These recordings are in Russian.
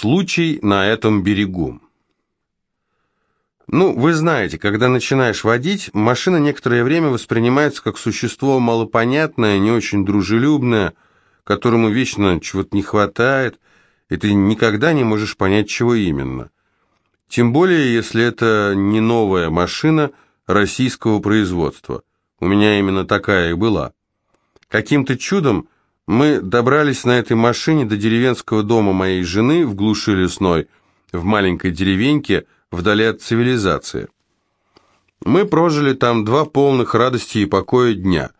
Случай на этом берегу. Ну, вы знаете, когда начинаешь водить, машина некоторое время воспринимается как существо малопонятное, не очень дружелюбное, которому вечно чего-то не хватает, и ты никогда не можешь понять, чего именно. Тем более, если это не новая машина российского производства. У меня именно такая и была. Каким-то чудом мы добрались на этой машине до деревенского дома моей жены в глуши лесной, в маленькой деревеньке, вдали от цивилизации. Мы прожили там два полных радости и покоя дня.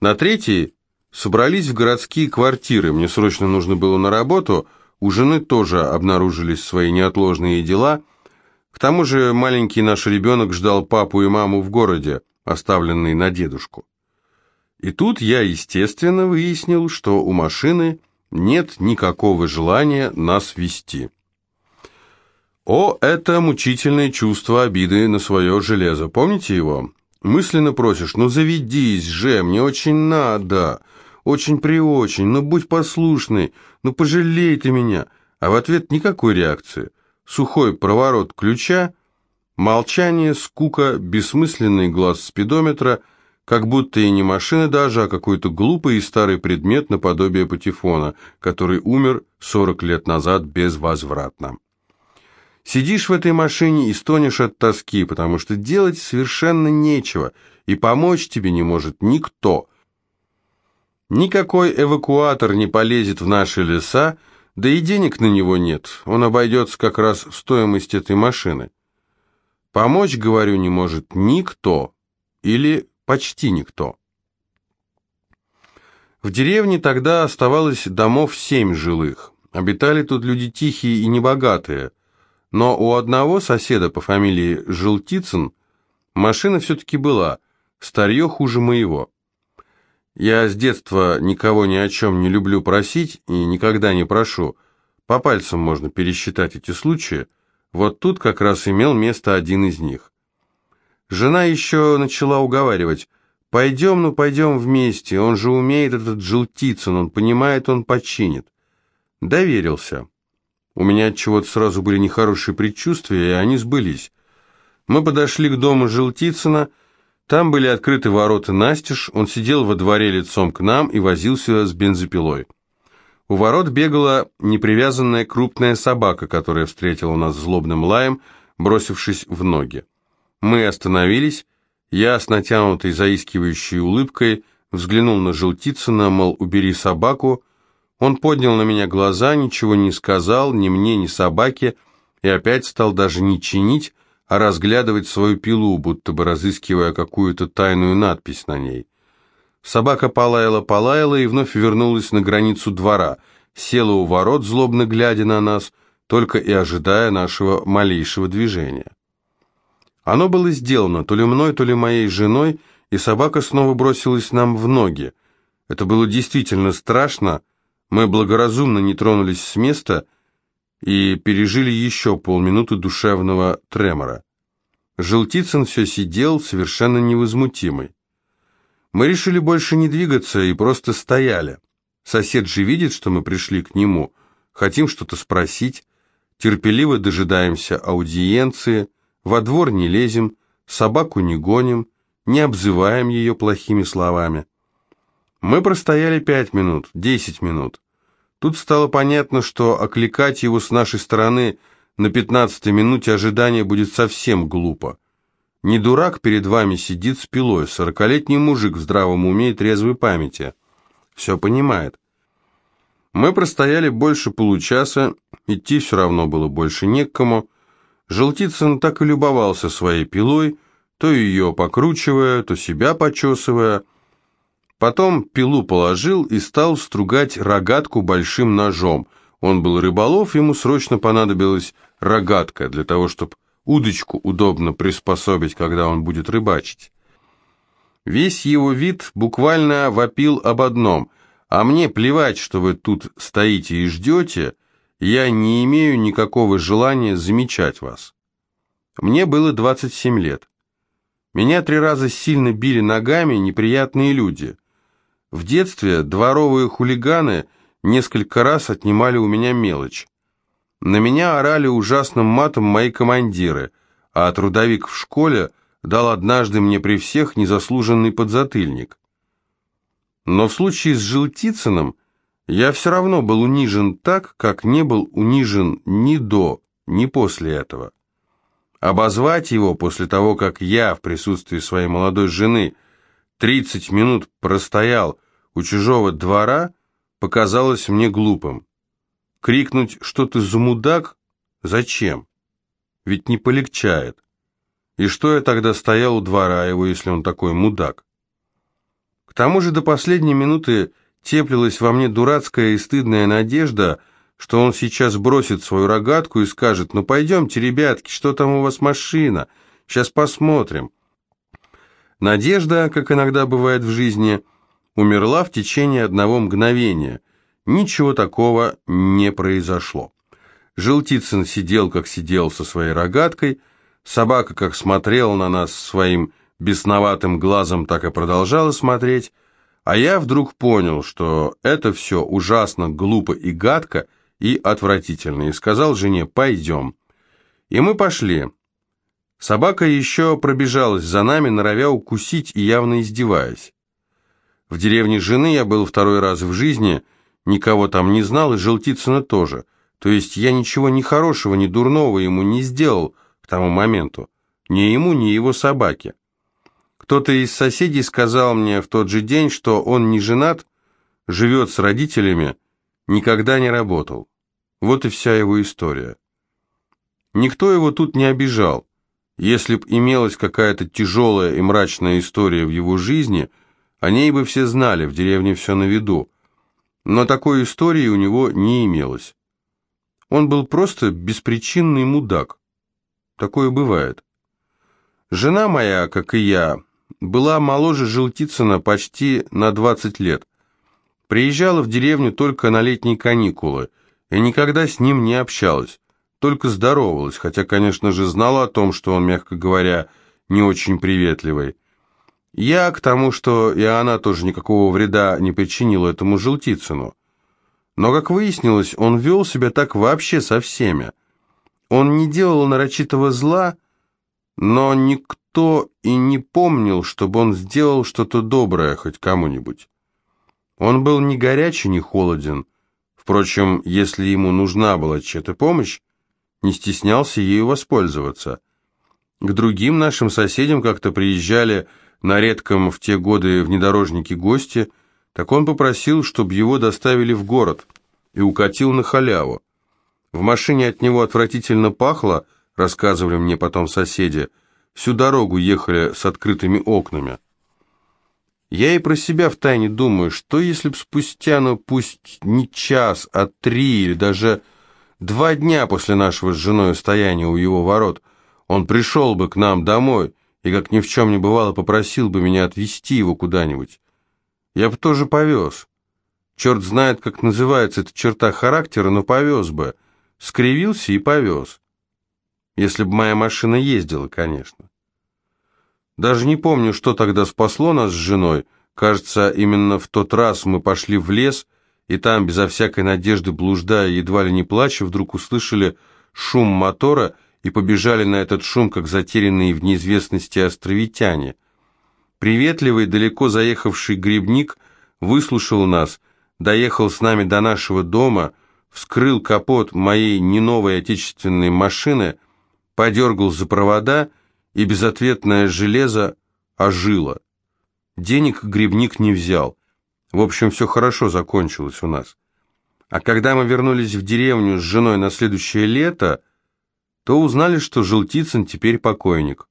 На третий собрались в городские квартиры, мне срочно нужно было на работу, у жены тоже обнаружились свои неотложные дела. К тому же маленький наш ребенок ждал папу и маму в городе, оставленный на дедушку. И тут я, естественно, выяснил, что у машины нет никакого желания нас вести. О, это мучительное чувство обиды на свое железо. Помните его? Мысленно просишь, ну заведись же, мне очень надо, очень-преочень, ну будь послушный, ну пожалей ты меня. А в ответ никакой реакции. Сухой проворот ключа, молчание, скука, бессмысленный глаз спидометра, как будто и не машина даже, а какой-то глупый и старый предмет наподобие патефона, который умер 40 лет назад безвозвратно. Сидишь в этой машине и стонешь от тоски, потому что делать совершенно нечего, и помочь тебе не может никто. Никакой эвакуатор не полезет в наши леса, да и денег на него нет, он обойдется как раз в стоимость этой машины. Помочь, говорю, не может никто, или почти никто. В деревне тогда оставалось домов семь жилых. Обитали тут люди тихие и небогатые – но у одного соседа по фамилии Желтицын машина все-таки была, старье хуже моего. Я с детства никого ни о чем не люблю просить и никогда не прошу. По пальцам можно пересчитать эти случаи. Вот тут как раз имел место один из них. Жена еще начала уговаривать. «Пойдем, ну пойдем вместе, он же умеет, этот Желтицын, он понимает, он починит». Доверился. У меня от чего-то сразу были нехорошие предчувствия, и они сбылись. Мы подошли к дому Желтицына, там были открыты ворота настежь, он сидел во дворе лицом к нам и возился с бензопилой. У ворот бегала непривязанная крупная собака, которая встретила нас злобным лаем, бросившись в ноги. Мы остановились, я с натянутой заискивающей улыбкой взглянул на Желтицына, мол, убери собаку, он поднял на меня глаза, ничего не сказал, ни мне, ни собаке, и опять стал даже не чинить, а разглядывать свою пилу, будто бы разыскивая какую-то тайную надпись на ней. Собака полаяла-полаяла и вновь вернулась на границу двора, села у ворот, злобно глядя на нас, только и ожидая нашего малейшего движения. Оно было сделано то ли мной, то ли моей женой, и собака снова бросилась нам в ноги. Это было действительно страшно, мы благоразумно не тронулись с места и пережили еще полминуты душевного тремора. Желтицын все сидел, совершенно невозмутимый. Мы решили больше не двигаться и просто стояли. Сосед же видит, что мы пришли к нему, хотим что-то спросить, терпеливо дожидаемся аудиенции, во двор не лезем, собаку не гоним, не обзываем ее плохими словами. Мы простояли пять минут, десять минут. Тут стало понятно, что окликать его с нашей стороны на пятнадцатой минуте ожидания будет совсем глупо. Не дурак перед вами сидит с пилой, сорокалетний мужик в здравом уме и трезвой памяти. Все понимает. Мы простояли больше получаса, идти все равно было больше некому. Желтицын так и любовался своей пилой, то ее покручивая, то себя почесывая, Потом пилу положил и стал стругать рогатку большим ножом. Он был рыболов, ему срочно понадобилась рогатка для того, чтобы удочку удобно приспособить, когда он будет рыбачить. Весь его вид буквально вопил об одном, а мне плевать, что вы тут стоите и ждете, я не имею никакого желания замечать вас. Мне было 27 лет. Меня три раза сильно били ногами неприятные люди – в детстве дворовые хулиганы несколько раз отнимали у меня мелочь. На меня орали ужасным матом мои командиры, а трудовик в школе дал однажды мне при всех незаслуженный подзатыльник. Но в случае с Желтицыным я все равно был унижен так, как не был унижен ни до, ни после этого. Обозвать его после того, как я в присутствии своей молодой жены 30 минут простоял у чужого двора, показалось мне глупым. Крикнуть «что ты за мудак?» Зачем? Ведь не полегчает. И что я тогда стоял у двора его, если он такой мудак? К тому же до последней минуты теплилась во мне дурацкая и стыдная надежда, что он сейчас бросит свою рогатку и скажет «Ну пойдемте, ребятки, что там у вас машина? Сейчас посмотрим». Надежда, как иногда бывает в жизни, умерла в течение одного мгновения. Ничего такого не произошло. Желтицын сидел, как сидел со своей рогаткой, собака как смотрела на нас своим бесноватым глазом, так и продолжала смотреть, а я вдруг понял, что это все ужасно глупо и гадко, и отвратительно, и сказал жене «пойдем». И мы пошли. Собака еще пробежалась за нами, норовя укусить и явно издеваясь. В деревне жены я был второй раз в жизни, никого там не знал, и Желтицына тоже. То есть я ничего ни хорошего, ни дурного ему не сделал к тому моменту. Ни ему, ни его собаке. Кто-то из соседей сказал мне в тот же день, что он не женат, живет с родителями, никогда не работал. Вот и вся его история. Никто его тут не обижал. Если б имелась какая-то тяжелая и мрачная история в его жизни, о ней бы все знали, в деревне все на виду. Но такой истории у него не имелось. Он был просто беспричинный мудак. Такое бывает. Жена моя, как и я, была моложе Желтицына почти на 20 лет. Приезжала в деревню только на летние каникулы и никогда с ним не общалась только здоровалась, хотя, конечно же, знала о том, что он, мягко говоря, не очень приветливый. Я к тому, что и она тоже никакого вреда не причинила этому Желтицыну. Но, как выяснилось, он вел себя так вообще со всеми. Он не делал нарочитого зла, но никто и не помнил, чтобы он сделал что-то доброе хоть кому-нибудь. Он был ни горячий, ни холоден. Впрочем, если ему нужна была чья-то помощь, не стеснялся ею воспользоваться. К другим нашим соседям как-то приезжали на редком в те годы внедорожники гости, так он попросил, чтобы его доставили в город, и укатил на халяву. В машине от него отвратительно пахло, рассказывали мне потом соседи, всю дорогу ехали с открытыми окнами. Я и про себя втайне думаю, что если б спустя, ну пусть не час, а три или даже Два дня после нашего с женой стояния у его ворот он пришел бы к нам домой и, как ни в чем не бывало, попросил бы меня отвезти его куда-нибудь. Я бы тоже повез. Черт знает, как называется эта черта характера, но повез бы. Скривился и повез. Если бы моя машина ездила, конечно. Даже не помню, что тогда спасло нас с женой. Кажется, именно в тот раз мы пошли в лес и там, безо всякой надежды блуждая, едва ли не плача, вдруг услышали шум мотора и побежали на этот шум, как затерянные в неизвестности островитяне. Приветливый, далеко заехавший грибник выслушал нас, доехал с нами до нашего дома, вскрыл капот моей не новой отечественной машины, подергал за провода, и безответное железо ожило. Денег грибник не взял. В общем, все хорошо закончилось у нас. А когда мы вернулись в деревню с женой на следующее лето, то узнали, что Желтицын теперь покойник.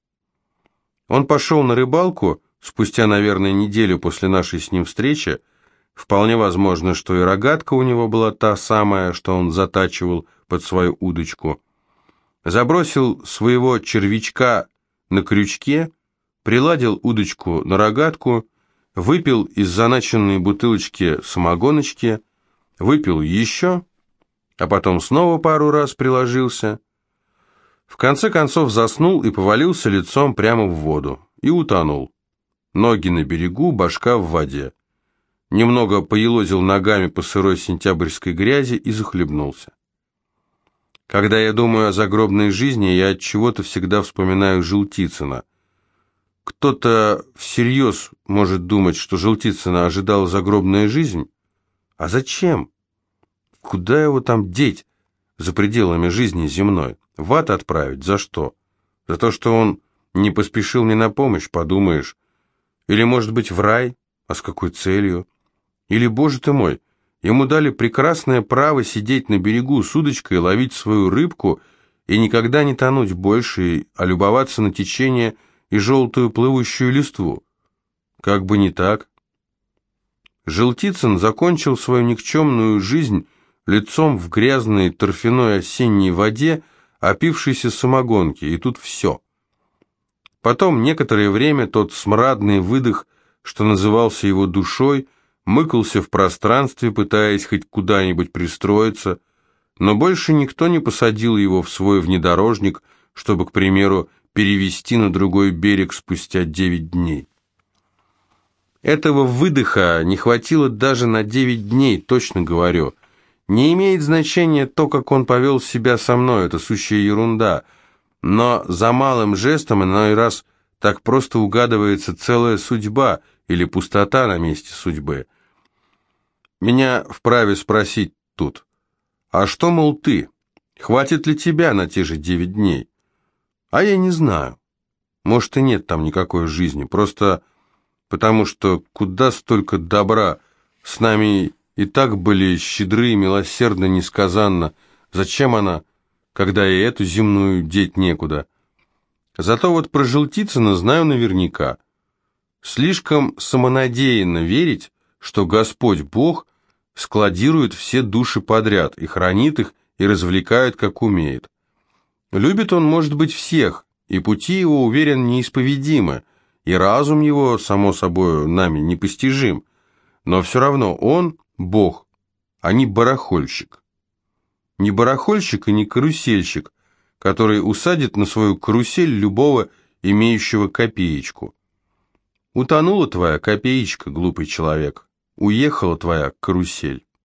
Он пошел на рыбалку спустя, наверное, неделю после нашей с ним встречи. Вполне возможно, что и рогатка у него была та самая, что он затачивал под свою удочку. Забросил своего червячка на крючке, приладил удочку на рогатку выпил из заначенной бутылочки самогоночки, выпил еще, а потом снова пару раз приложился. В конце концов заснул и повалился лицом прямо в воду. И утонул. Ноги на берегу, башка в воде. Немного поелозил ногами по сырой сентябрьской грязи и захлебнулся. Когда я думаю о загробной жизни, я от чего-то всегда вспоминаю Желтицына. Кто-то всерьез может думать, что Желтицына ожидала загробная жизнь? А зачем? Куда его там деть за пределами жизни земной? В ад отправить? За что? За то, что он не поспешил мне на помощь, подумаешь. Или, может быть, в рай? А с какой целью? Или, боже ты мой, Ему дали прекрасное право сидеть на берегу с удочкой, ловить свою рыбку и никогда не тонуть больше, а любоваться на течение и желтую плывущую листву. Как бы не так. Желтицын закончил свою никчемную жизнь лицом в грязной торфяной осенней воде, опившейся самогонки, и тут все. Потом некоторое время тот смрадный выдох, что назывался его душой, мыкался в пространстве, пытаясь хоть куда-нибудь пристроиться, но больше никто не посадил его в свой внедорожник, чтобы, к примеру, перевести на другой берег спустя девять дней. Этого выдоха не хватило даже на девять дней, точно говорю. Не имеет значения то, как он повел себя со мной, это сущая ерунда. Но за малым жестом иной раз так просто угадывается целая судьба или пустота на месте судьбы. Меня вправе спросить тут, а что, мол, ты? Хватит ли тебя на те же девять дней? А я не знаю. Может, и нет там никакой жизни, просто потому что куда столько добра с нами и так были щедры, милосердны, несказанно. Зачем она, когда и эту земную деть некуда? Зато вот про Желтицына знаю наверняка. Слишком самонадеянно верить, что Господь Бог складирует все души подряд и хранит их, и развлекает, как умеет. Любит он, может быть, всех, и пути его, уверен, неисповедимы, и разум его, само собой, нами непостижим, но все равно он – Бог, а не барахольщик. Не барахольщик и не карусельщик, который усадит на свою карусель любого, имеющего копеечку. Утонула твоя копеечка, глупый человек. Уехала твоя карусель.